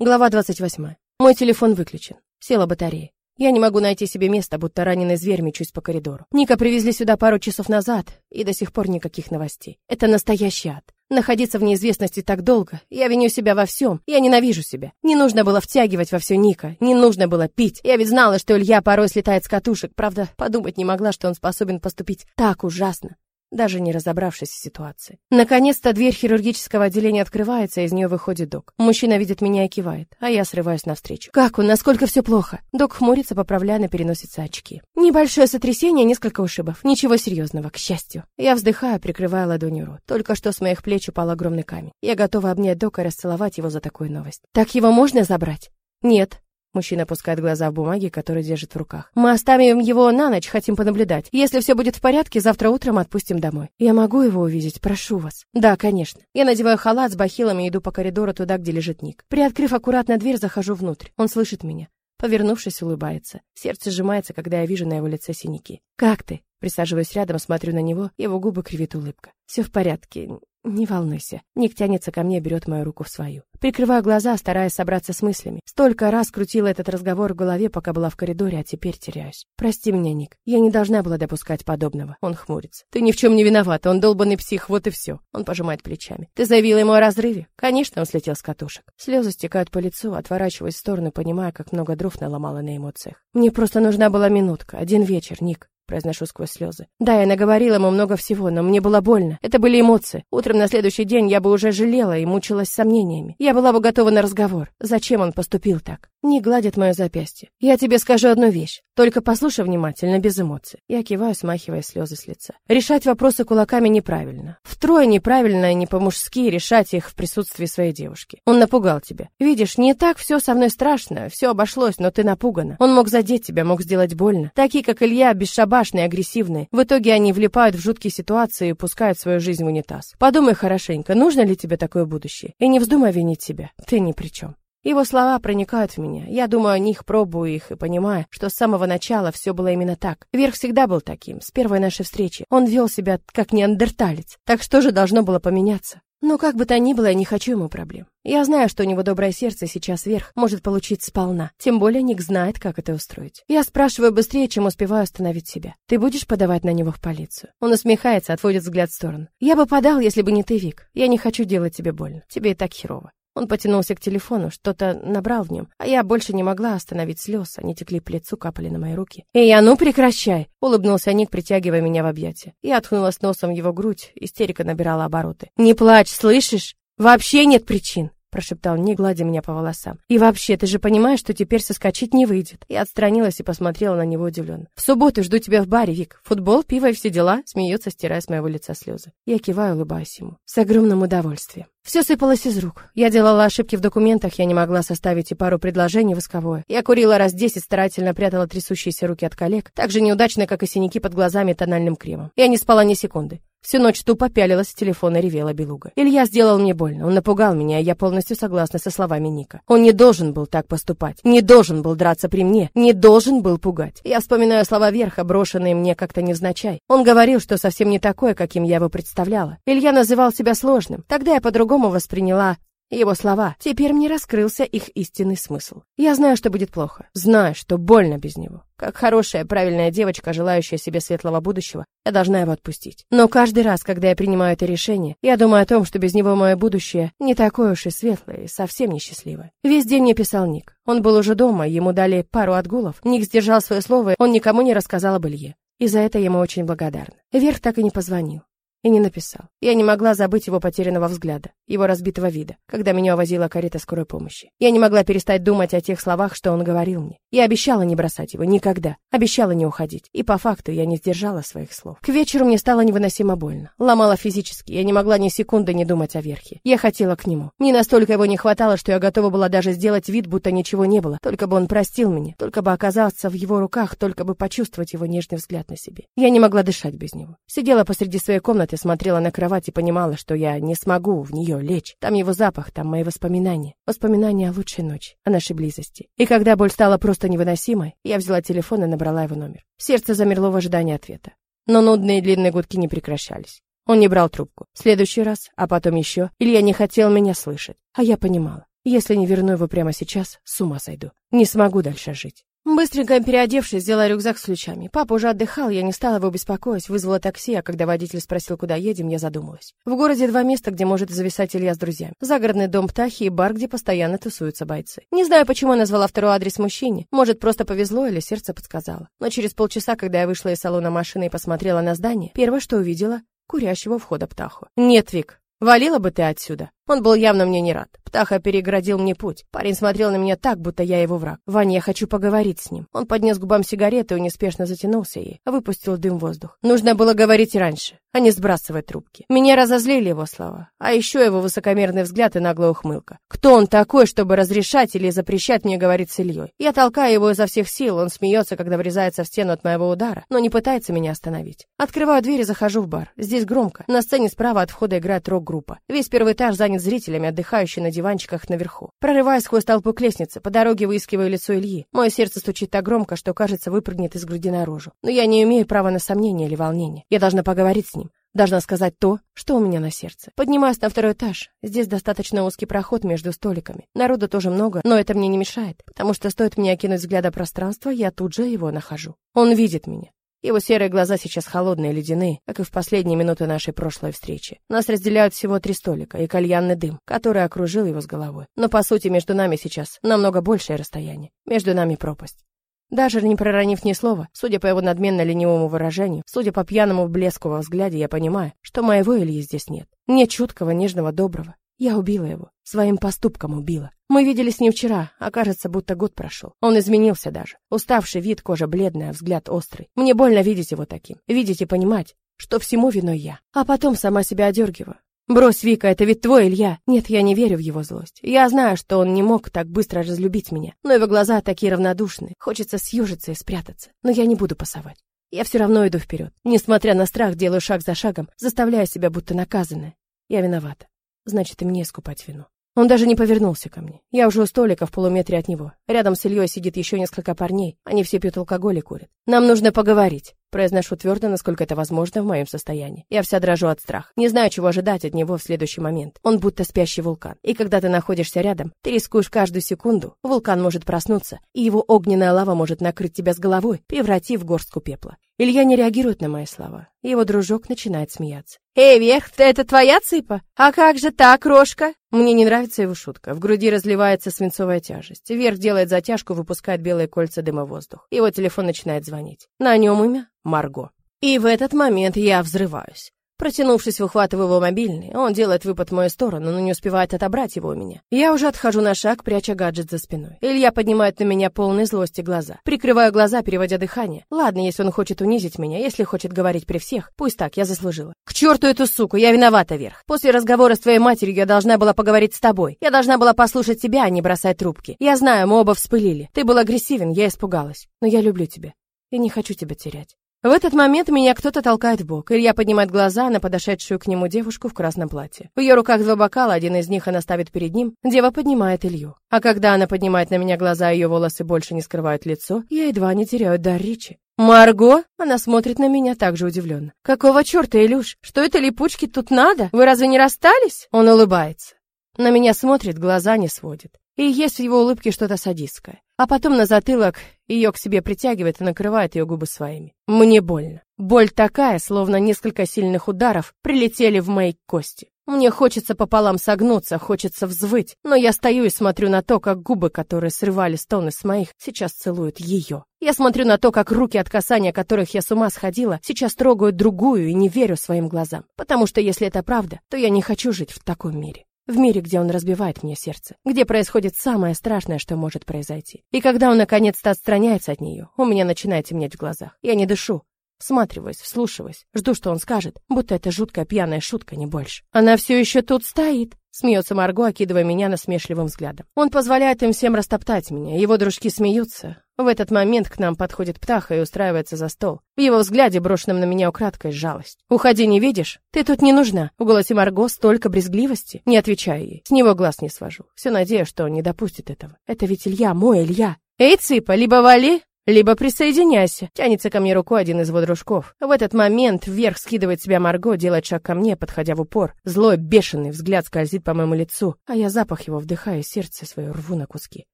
Глава 28. Мой телефон выключен. Села батарея. Я не могу найти себе места, будто раненый зверь мечусь по коридору. Ника привезли сюда пару часов назад, и до сих пор никаких новостей. Это настоящий ад. Находиться в неизвестности так долго. Я виню себя во всем. Я ненавижу себя. Не нужно было втягивать во все Ника. Не нужно было пить. Я ведь знала, что Илья порой слетает с катушек. Правда, подумать не могла, что он способен поступить так ужасно даже не разобравшись в ситуации. Наконец-то дверь хирургического отделения открывается, из нее выходит док. Мужчина видит меня и кивает, а я срываюсь навстречу. «Как он? Насколько все плохо?» Док хмурится, поправляя на переносице очки. «Небольшое сотрясение, несколько ушибов. Ничего серьезного, к счастью». Я вздыхаю, прикрывая ладонью рот. Только что с моих плеч упал огромный камень. Я готова обнять Дока и расцеловать его за такую новость. «Так его можно забрать?» «Нет», Мужчина опускает глаза в бумаги, которые держит в руках. Мы оставим его на ночь, хотим понаблюдать. Если все будет в порядке, завтра утром отпустим домой. Я могу его увидеть, прошу вас. Да, конечно. Я надеваю халат с бахилами и иду по коридору туда, где лежит Ник. Приоткрыв аккуратно дверь, захожу внутрь. Он слышит меня. Повернувшись, улыбается. Сердце сжимается, когда я вижу на его лице синяки. Как ты? Присаживаюсь рядом, смотрю на него, его губы кривит улыбка. Все в порядке. Не волнуйся. Ник тянется ко мне, берет мою руку в свою. Прикрываю глаза, стараясь собраться с мыслями. Столько раз крутила этот разговор в голове, пока была в коридоре, а теперь теряюсь. Прости меня, Ник. Я не должна была допускать подобного. Он хмурится. Ты ни в чем не виноват, он долбанный псих, вот и все. Он пожимает плечами. Ты заявила ему о разрыве? Конечно, он слетел с катушек. Слезы стекают по лицу, отворачиваясь в сторону, понимая, как много дров наломала на эмоциях. Мне просто нужна была минутка, один вечер, Ник произношу сквозь слезы. Да, я наговорила ему много всего, но мне было больно. Это были эмоции. Утром на следующий день я бы уже жалела и мучилась сомнениями. Я была бы готова на разговор. Зачем он поступил так? Не гладит мое запястье. Я тебе скажу одну вещь. Только послушай внимательно, без эмоций. Я киваю, смахивая слезы с лица. Решать вопросы кулаками неправильно. Втрое неправильно и не по-мужски решать их в присутствии своей девушки. Он напугал тебя. Видишь, не так все со мной страшно, все обошлось, но ты напугана. Он мог задеть тебя, мог сделать больно. Такие, как Илья, бесшабашные, агрессивные. В итоге они влипают в жуткие ситуации и пускают свою жизнь в унитаз. Подумай хорошенько, нужно ли тебе такое будущее? И не вздумай винить себя. Ты ни при чем. Его слова проникают в меня. Я думаю о них, пробую их и понимаю, что с самого начала все было именно так. Верх всегда был таким, с первой нашей встречи. Он вел себя как неандерталец. Так что же должно было поменяться? Но как бы то ни было, я не хочу ему проблем. Я знаю, что у него доброе сердце сейчас вверх может получить сполна. Тем более Ник знает, как это устроить. Я спрашиваю быстрее, чем успеваю остановить себя. Ты будешь подавать на него в полицию? Он усмехается, отводит взгляд в сторону. Я бы подал, если бы не ты, Вик. Я не хочу делать тебе больно. Тебе и так херово. Он потянулся к телефону, что-то набрал в нем, а я больше не могла остановить слез, они текли по лицу, капали на мои руки. «Эй, а ну прекращай!» — улыбнулся Ник, притягивая меня в объятия. Я откнулась носом в его грудь, истерика набирала обороты. «Не плачь, слышишь? Вообще нет причин!» Прошептал, не гладя меня по волосам. И вообще, ты же понимаешь, что теперь соскочить не выйдет. Я отстранилась и посмотрела на него удивленно. В субботу жду тебя в баре, Вик. Футбол, пиво и все дела, смеется, стирая с моего лица слезы. Я киваю, улыбаюсь ему. С огромным удовольствием. Все сыпалось из рук. Я делала ошибки в документах, я не могла составить и пару предложений восковое. Я курила раз десять, старательно прятала трясущиеся руки от коллег, так же неудачно, как и синяки под глазами тональным кремом. Я не спала ни секунды. Всю ночь тупо пялилась в телефон и ревела белуга. Илья сделал мне больно, он напугал меня, и я полностью согласна со словами Ника. Он не должен был так поступать, не должен был драться при мне, не должен был пугать. Я вспоминаю слова Верха, брошенные мне как-то невзначай. Он говорил, что совсем не такое, каким я его представляла. Илья называл себя сложным. Тогда я по-другому восприняла его слова. Теперь мне раскрылся их истинный смысл. Я знаю, что будет плохо. Знаю, что больно без него. Как хорошая, правильная девочка, желающая себе светлого будущего, я должна его отпустить. Но каждый раз, когда я принимаю это решение, я думаю о том, что без него мое будущее не такое уж и светлое, и совсем несчастливое. Весь день мне писал Ник. Он был уже дома, ему дали пару отгулов. Ник сдержал свое слово, он никому не рассказал об Илье. И за это я ему очень благодарна. Вверх так и не позвонил. И не написал. Я не могла забыть его потерянного взгляда, его разбитого вида, когда меня увозила карета скорой помощи. Я не могла перестать думать о тех словах, что он говорил мне. Я обещала не бросать его никогда, обещала не уходить. И по факту я не сдержала своих слов. К вечеру мне стало невыносимо больно. Ломала физически, я не могла ни секунды не думать о верхе. Я хотела к нему. Мне настолько его не хватало, что я готова была даже сделать вид, будто ничего не было. Только бы он простил меня, только бы оказаться в его руках, только бы почувствовать его нежный взгляд на себе. Я не могла дышать без него. Сидела посреди своей комнаты, комнаты, смотрела на кровать и понимала, что я не смогу в нее лечь. Там его запах, там мои воспоминания. Воспоминания о лучшей ночи, о нашей близости. И когда боль стала просто невыносимой, я взяла телефон и набрала его номер. Сердце замерло в ожидании ответа. Но нудные длинные гудки не прекращались. Он не брал трубку. Следующий раз, а потом еще, Илья не хотел меня слышать. А я понимала. Если не верну его прямо сейчас, с ума сойду. Не смогу дальше жить. Быстренько переодевшись, взяла рюкзак с ключами. Папа уже отдыхал, я не стала его беспокоить, вызвала такси, а когда водитель спросил, куда едем, я задумалась. В городе два места, где может зависать Илья с друзьями. Загородный дом Птахи и бар, где постоянно тусуются бойцы. Не знаю, почему назвала второй адрес мужчине. Может, просто повезло или сердце подсказало. Но через полчаса, когда я вышла из салона машины и посмотрела на здание, первое, что увидела, курящего входа Птаху. «Нет, Вик, валила бы ты отсюда!» Он был явно мне не рад. Птаха переградил мне путь. Парень смотрел на меня так, будто я его враг. «Ваня, я хочу поговорить с ним». Он поднес к губам сигарету и неспешно затянулся ей, а выпустил дым в воздух. Нужно было говорить раньше, а не сбрасывать трубки. Меня разозлили его слова. А еще его высокомерный взгляд и наглая ухмылка. Кто он такой, чтобы разрешать или запрещать мне говорить с Ильей? Я толкаю его изо всех сил, он смеется, когда врезается в стену от моего удара, но не пытается меня остановить. Открываю дверь и захожу в бар. Здесь громко. На сцене справа от входа играет рок-группа. Весь первый этаж занят зрителями, отдыхающими на диванчиках наверху. Прорываясь сквозь толпу к лестнице, по дороге выискиваю лицо Ильи. Мое сердце стучит так громко, что, кажется, выпрыгнет из груди наружу. Но я не имею права на сомнение или волнение. Я должна поговорить с ним. Должна сказать то, что у меня на сердце. Поднимаюсь на второй этаж. Здесь достаточно узкий проход между столиками. Народу тоже много, но это мне не мешает, потому что стоит мне окинуть взглядом пространство, я тут же его нахожу. Он видит меня. Его серые глаза сейчас холодные, ледяные, как и в последние минуты нашей прошлой встречи. Нас разделяют всего три столика и кальянный дым, который окружил его с головой. Но, по сути, между нами сейчас намного большее расстояние. Между нами пропасть. Даже не проронив ни слова, судя по его надменно-ленивому выражению, судя по пьяному блеску во взгляде, я понимаю, что моего Ильи здесь нет. Нет чуткого, нежного, доброго. Я убила его. Своим поступком убила. Мы виделись с ним вчера, а кажется, будто год прошел. Он изменился даже. Уставший вид, кожа бледная, взгляд острый. Мне больно видеть его таким. Видеть и понимать, что всему виной я. А потом сама себя одергиваю. «Брось, Вика, это ведь твой Илья!» Нет, я не верю в его злость. Я знаю, что он не мог так быстро разлюбить меня. Но его глаза такие равнодушные. Хочется съежиться и спрятаться. Но я не буду пасовать. Я все равно иду вперед. Несмотря на страх, делаю шаг за шагом, заставляя себя будто наказанная. Я виновата значит и мне искупать вину. Он даже не повернулся ко мне. Я уже у столика в полуметре от него. Рядом с Ильей сидит еще несколько парней. Они все пьют алкоголь и курят. Нам нужно поговорить. Произношу твердо, насколько это возможно в моем состоянии. Я вся дрожу от страха. Не знаю, чего ожидать от него в следующий момент. Он будто спящий вулкан. И когда ты находишься рядом, ты рискуешь каждую секунду. Вулкан может проснуться, и его огненная лава может накрыть тебя с головой, превратив в горстку пепла. Илья не реагирует на мои слова. Его дружок начинает смеяться. «Эй, Вех, это твоя цыпа? А как же так, Рожка?» Мне не нравится его шутка. В груди разливается свинцовая тяжесть. Вверх делает затяжку, выпускает белые кольца дыма в воздух. Его телефон начинает звонить. На нем имя Марго. И в этот момент я взрываюсь. Протянувшись, выхватываю его мобильный. Он делает выпад в мою сторону, но не успевает отобрать его у меня. Я уже отхожу на шаг, пряча гаджет за спиной. Илья поднимает на меня полные злости глаза. Прикрываю глаза, переводя дыхание. Ладно, если он хочет унизить меня, если хочет говорить при всех, пусть так, я заслужила. К черту эту суку, я виновата, Верх. После разговора с твоей матерью я должна была поговорить с тобой. Я должна была послушать тебя, а не бросать трубки. Я знаю, мы оба вспылили. Ты был агрессивен, я испугалась. Но я люблю тебя. И не хочу тебя терять. В этот момент меня кто-то толкает в бок. Илья поднимает глаза на подошедшую к нему девушку в красном платье. В ее руках два бокала, один из них она ставит перед ним. Дева поднимает Илью. А когда она поднимает на меня глаза, ее волосы больше не скрывают лицо, я едва не теряю дар речи. «Марго?» Она смотрит на меня так же удивленно. «Какого черта, Илюш? Что это липучки тут надо? Вы разве не расстались?» Он улыбается. На меня смотрит, глаза не сводит. И есть в его улыбке что-то садистское. А потом на затылок ее к себе притягивает и накрывает ее губы своими. Мне больно. Боль такая, словно несколько сильных ударов прилетели в мои кости. Мне хочется пополам согнуться, хочется взвыть, но я стою и смотрю на то, как губы, которые срывали стоны с моих, сейчас целуют ее. Я смотрю на то, как руки от касания, которых я с ума сходила, сейчас трогают другую и не верю своим глазам. Потому что если это правда, то я не хочу жить в таком мире. В мире, где он разбивает мне сердце, где происходит самое страшное, что может произойти. И когда он наконец-то отстраняется от нее, у меня начинает темнеть в глазах. Я не дышу, всматриваюсь, вслушиваюсь, жду, что он скажет, будто это жуткая пьяная шутка, не больше. Она все еще тут стоит. Смеется Марго, окидывая меня насмешливым взглядом. Он позволяет им всем растоптать меня. Его дружки смеются. В этот момент к нам подходит Птаха и устраивается за стол. В его взгляде, брошенном на меня украдкой, жалость. «Уходи, не видишь? Ты тут не нужна». В голосе Марго столько брезгливости. Не отвечаю ей. С него глаз не свожу. Все надеюсь, что он не допустит этого. Это ведь Илья, мой Илья. «Эй, Цыпа, либо вали, либо присоединяйся. Тянется ко мне рукой один из его дружков. В этот момент вверх скидывает себя Марго, делает шаг ко мне, подходя в упор. Злой, бешеный взгляд скользит по моему лицу, а я запах его вдыхаю, сердце свое рву на куски.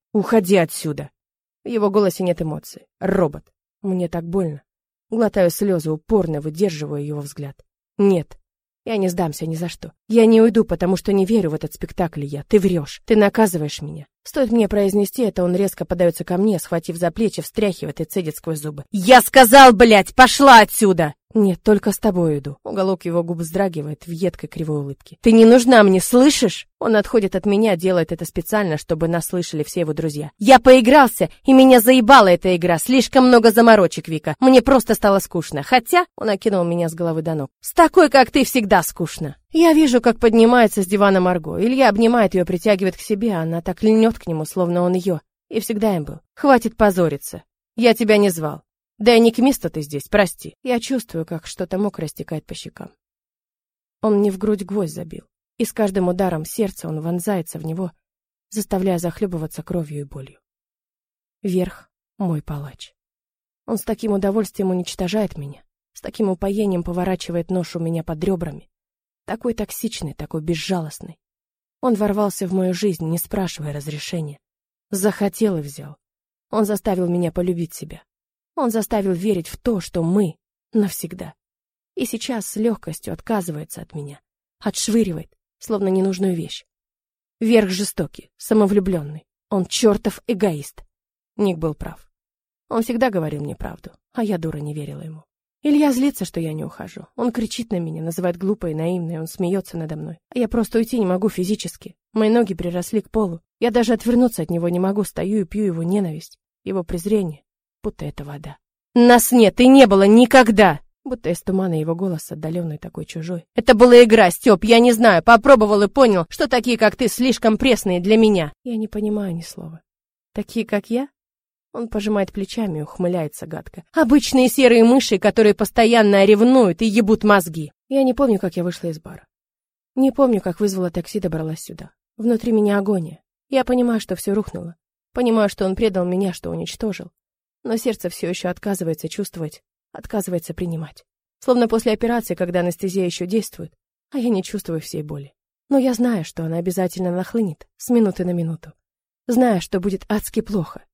«Уходи отсюда!» В его голосе нет эмоций. Робот. Мне так больно. Глотаю слезы, упорно выдерживаю его взгляд. «Нет, я не сдамся ни за что. Я не уйду, потому что не верю в этот спектакль я. Ты врешь. Ты наказываешь меня. Стоит мне произнести это, он резко подается ко мне, схватив за плечи, встряхивает и цедит сквозь зубы. «Я сказал, блядь, пошла отсюда!» «Нет, только с тобой иду». Уголок его губ вздрагивает в едкой кривой улыбке. «Ты не нужна мне, слышишь?» Он отходит от меня, делает это специально, чтобы нас слышали все его друзья. «Я поигрался, и меня заебала эта игра. Слишком много заморочек, Вика. Мне просто стало скучно. Хотя...» Он окинул меня с головы до ног. «С такой, как ты, всегда скучно». Я вижу, как поднимается с дивана Марго. Илья обнимает ее, притягивает к себе, а она так льнет к нему, словно он ее. И всегда им был. «Хватит позориться. Я тебя не звал. Да и не к месту ты здесь, прости. Я чувствую, как что-то мокрое стекает по щекам. Он мне в грудь гвоздь забил, и с каждым ударом сердца он вонзается в него, заставляя захлебываться кровью и болью. Верх — мой палач. Он с таким удовольствием уничтожает меня, с таким упоением поворачивает нож у меня под ребрами. Такой токсичный, такой безжалостный. Он ворвался в мою жизнь, не спрашивая разрешения. Захотел и взял. Он заставил меня полюбить себя. Он заставил верить в то, что мы навсегда. И сейчас с легкостью отказывается от меня. Отшвыривает, словно ненужную вещь. Верх жестокий, самовлюбленный. Он чертов эгоист. Ник был прав. Он всегда говорил мне правду, а я, дура, не верила ему. Илья злится, что я не ухожу. Он кричит на меня, называет глупой и наивной, он смеется надо мной. А я просто уйти не могу физически. Мои ноги приросли к полу. Я даже отвернуться от него не могу, стою и пью его ненависть, его презрение, будто это вода. «Нас нет и не было никогда!» Будто из тумана его голос, отдаленный такой чужой. «Это была игра, Степ, я не знаю, попробовал и понял, что такие, как ты, слишком пресные для меня!» Я не понимаю ни слова. «Такие, как я?» Он пожимает плечами и ухмыляется гадко. «Обычные серые мыши, которые постоянно ревнуют и ебут мозги!» Я не помню, как я вышла из бара. Не помню, как вызвала такси, добралась сюда. Внутри меня агония. Я понимаю, что все рухнуло. Понимаю, что он предал меня, что уничтожил но сердце все еще отказывается чувствовать, отказывается принимать. Словно после операции, когда анестезия еще действует, а я не чувствую всей боли. Но я знаю, что она обязательно нахлынет с минуты на минуту. Знаю, что будет адски плохо.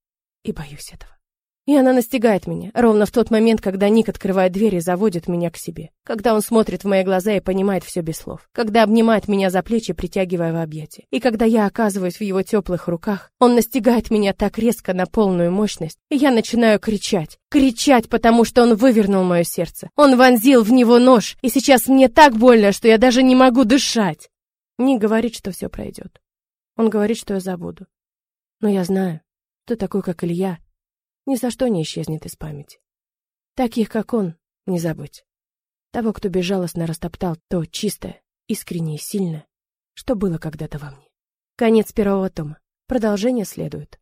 И боюсь этого. И она настигает меня, ровно в тот момент, когда Ник открывает дверь и заводит меня к себе. Когда он смотрит в мои глаза и понимает все без слов. Когда обнимает меня за плечи, притягивая в объятия. И когда я оказываюсь в его теплых руках, он настигает меня так резко на полную мощность, и я начинаю кричать. Кричать, потому что он вывернул мое сердце. Он вонзил в него нож, и сейчас мне так больно, что я даже не могу дышать. Ник говорит, что все пройдет. Он говорит, что я забуду. Но я знаю, что такой, как Илья, ни за что не исчезнет из памяти. Таких, как он, не забыть. Того, кто безжалостно растоптал то чистое, искреннее и сильное, что было когда-то во мне. Конец первого тома. Продолжение следует.